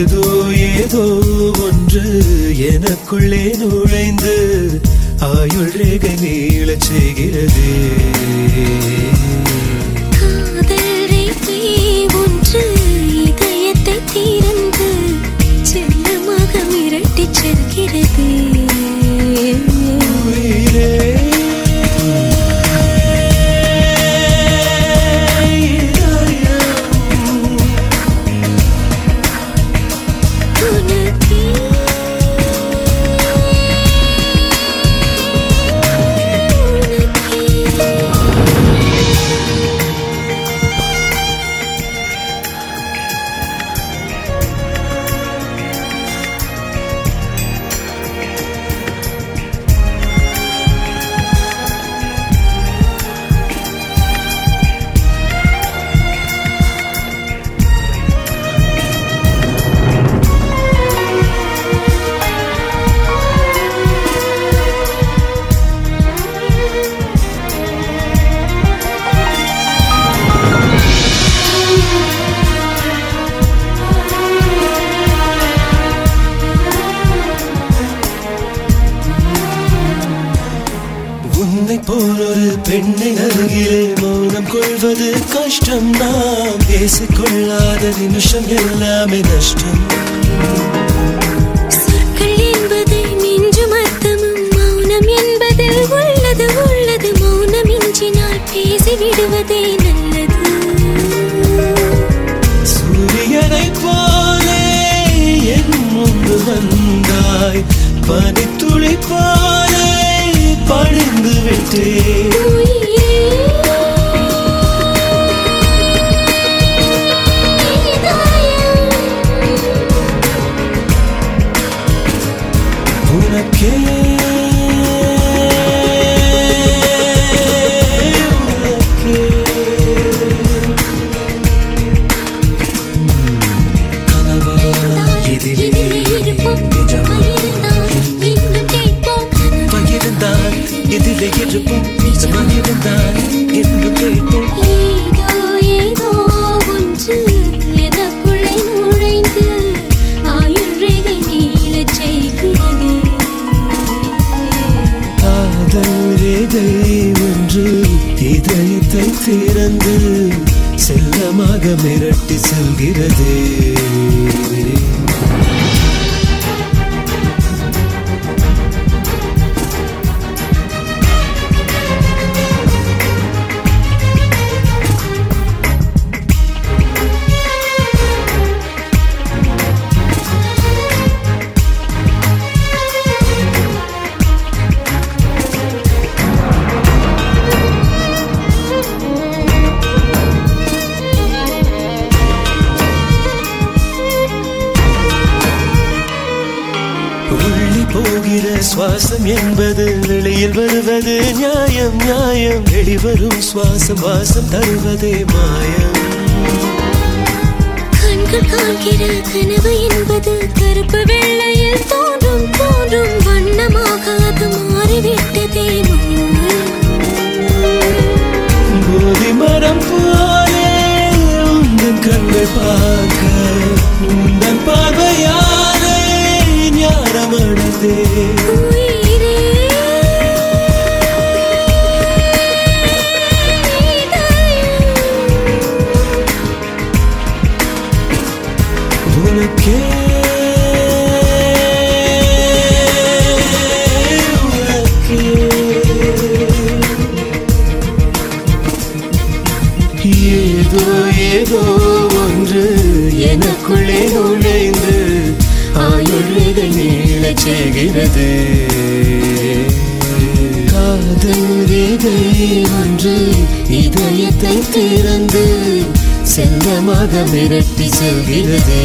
ஏதோ ஏதோ ஒன்று எனக்குள்ளே நுழைந்து ஆயுள் ரேகை நீளச் செய்கிறதே. போல் ஒரு பெண்ணை அருகிலே மௌனம் கொள்வது கஷ்டம் நாம். பேசிக்கொள்ளாத நிமிஷம் எல்லாமே நஷ்டம். சொற்கள் என்பதை மிஞ்சும் அர்த்தமும் மௌனம் என்பதில் உள்ளது உள்ளது. மௌனம் இன்றினால் பேசி விடுவதே நல்லது. சூரியனை போலே என் முன்பு வந்தாய். பனித்துளி இதயத்தை திறந்து செல்லமாக மிரட்டி செல்கிறது. சுவாசம் என்பது வெளியில் வருவது நியாயம் நியாயம். வெளிவரும் சுவாசம் வாசம் தருவதே மாயம். கண்கள் காண்கிற கனவு என்பது கருப்பு வெள்ளையில் தோன்றும் தோன்றும். வண்ணமாக அது மாறிவிட்டதே போதி மரம் போலே உந்தன் கண்கள் பார்க்க உந்தன் பார்வையாலே ஞானமடைந்தே. உயிரே ஏதோ ஏதோ ஒன்று எனக்குள்ளே நுழைந்து ஆயுள் நீளச் செய்கிறது காதல் ரேகை ஒன்று இதயத்தை திறந்து செல்லமாக மிரட்டி செல்கிறது.